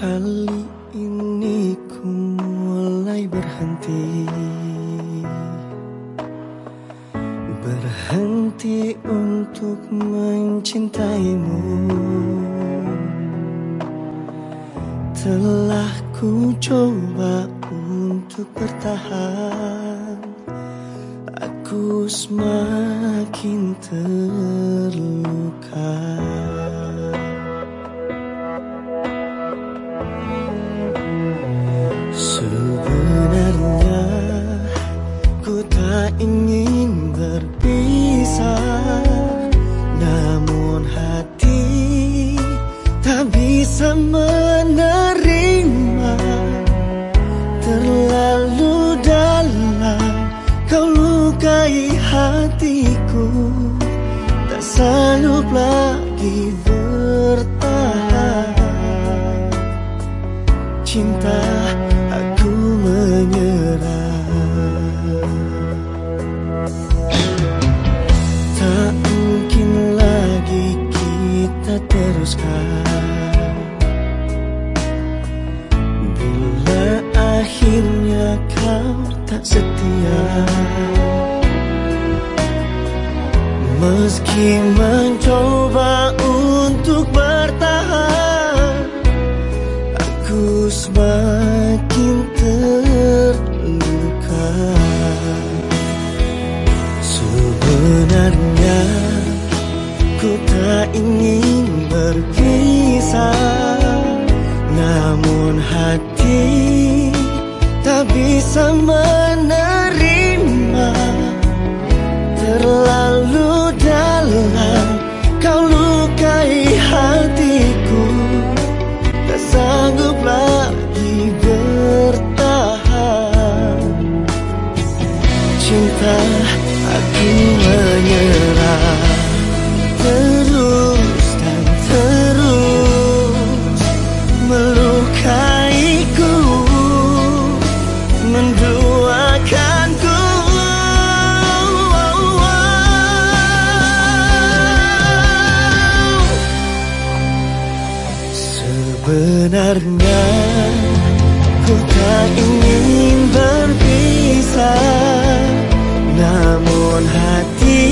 Kali ini ku mulai berhenti. Berhenti untuk mencintaimu. Telah ku coba untuk bertahan. Aku semakin terluka teruskan. Bila akhirnya kau tak setia Meski mencoba untuk bertahan Aku semakin terluka. Sebenarnya ku tak ingin berpisah Namun hati tak bisa menerima. Terlalu dalam kau lukai hatiku Tak sanggup lagi bertahan. Cinta aku menyerah Sebenarnya ku tak ingin berpisah Namun hati